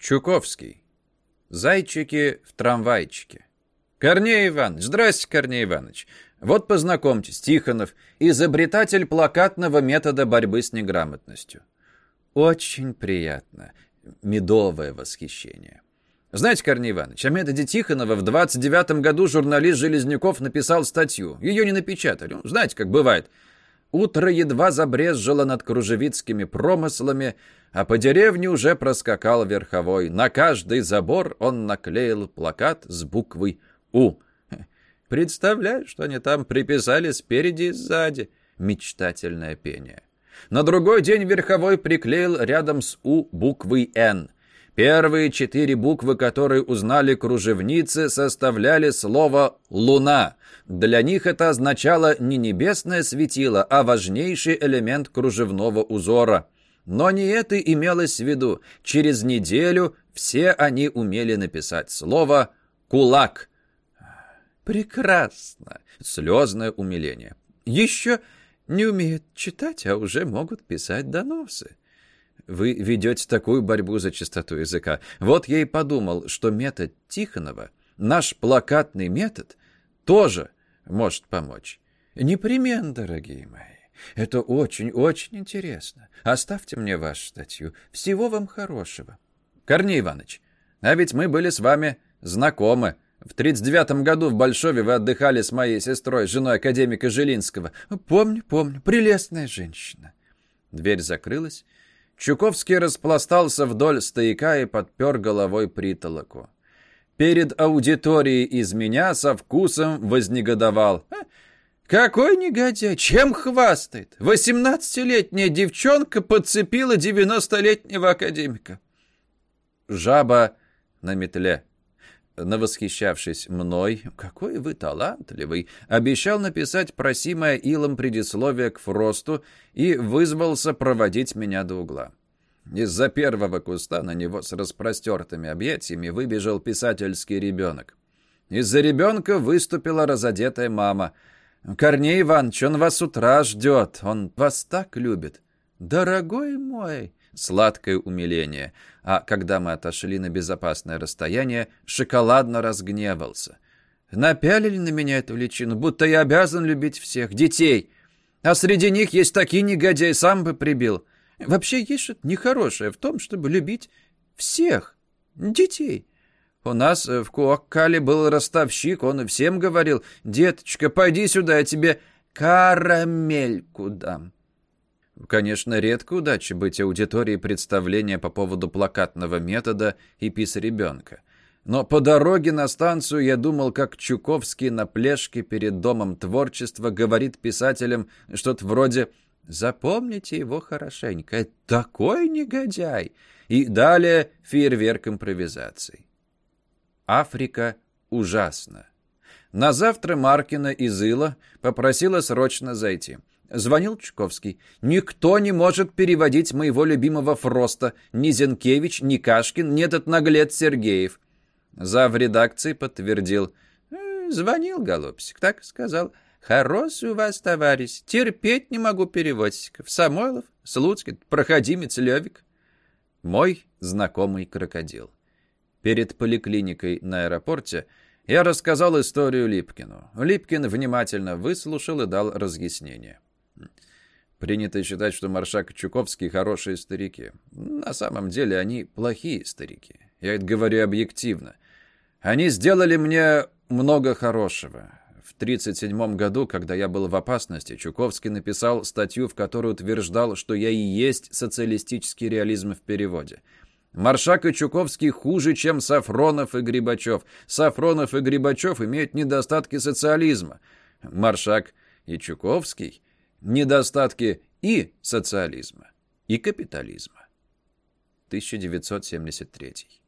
Чуковский. Зайчики в трамвайчике. Корней Иванович, здрасте, Корней Иванович. Вот познакомьтесь, Тихонов, изобретатель плакатного метода борьбы с неграмотностью. Очень приятно. Медовое восхищение. Знаете, Корней Иванович, о методе Тихонова в 29 году журналист Железняков написал статью. Ее не напечатали. Ну, знаете, как бывает. Утро едва забрезжило над кружевицкими промыслами, а по деревне уже проскакал верховой. На каждый забор он наклеил плакат с буквой «У». Представляю, что они там приписали спереди и сзади. Мечтательное пение. На другой день верховой приклеил рядом с «У» буквой «Н». Первые четыре буквы, которые узнали кружевницы, составляли слово «луна». Для них это означало не небесное светило, а важнейший элемент кружевного узора. Но не это имелось в виду. Через неделю все они умели написать слово «кулак». Прекрасно. Слезное умиление. Еще не умеют читать, а уже могут писать доносы. Вы ведете такую борьбу за чистоту языка. Вот я и подумал, что метод Тихонова, наш плакатный метод, тоже может помочь. Непременно, дорогие мои. Это очень-очень интересно. Оставьте мне вашу статью. Всего вам хорошего. Корней Иванович, а ведь мы были с вами знакомы. В 39 году в Большове вы отдыхали с моей сестрой, женой академика Жилинского. Помню, помню. Прелестная женщина. Дверь закрылась. Чуковский распластался вдоль стояка и подпер головой притолоку. Перед аудиторией из меня со вкусом вознегодовал. «Какой негодяй! Чем хвастает? Восемнадцатилетняя девчонка подцепила девяностолетнего академика». Жаба на метле навосхищавшись мной, «Какой вы талантливый!» обещал написать просимое Илом предисловие к Фросту и вызвался проводить меня до угла. Из-за первого куста на него с распростертыми объятиями выбежал писательский ребенок. Из-за ребенка выступила разодетая мама. «Корней Иванович, он вас утра ждет, он вас так любит». «Дорогой мой!» Сладкое умиление — а когда мы отошли на безопасное расстояние, шоколадно разгневался. Напялили на меня эту личину, будто я обязан любить всех, детей. А среди них есть такие негодяи, сам бы прибил. Вообще есть что-то нехорошее в том, чтобы любить всех, детей. У нас в Куаккале был ростовщик, он всем говорил, «Деточка, пойди сюда, я тебе карамельку дам». Конечно, редко удача быть аудиторией представления по поводу плакатного метода и пис ребенка. Но по дороге на станцию я думал, как Чуковский на плешке перед Домом творчества говорит писателям что-то вроде «Запомните его хорошенько, это такой негодяй!» И далее фейерверк импровизаций. Африка ужасна. На завтра Маркина из Ила попросила срочно зайти. Звонил Чуковский. «Никто не может переводить моего любимого Фроста. Ни Зенкевич, ни Кашкин, ни этот наглец Сергеев». Зав редакции подтвердил. «Э, «Звонил, голубчик, так сказал. Хороший у вас товарищ. Терпеть не могу переводчиков. Самойлов, Слуцкий, проходимец Левик». Мой знакомый крокодил. Перед поликлиникой на аэропорте я рассказал историю Липкину. Липкин внимательно выслушал и дал разъяснение. Принято считать, что Маршак и Чуковский хорошие старики. На самом деле они плохие старики. Я это говорю объективно. Они сделали мне много хорошего. В 1937 году, когда я был в опасности, Чуковский написал статью, в которой утверждал, что я и есть социалистический реализм в переводе. Маршак и Чуковский хуже, чем Сафронов и Грибачев. Сафронов и Грибачев имеют недостатки социализма. Маршак и Чуковский недостатки и социализма, и капитализма. 1973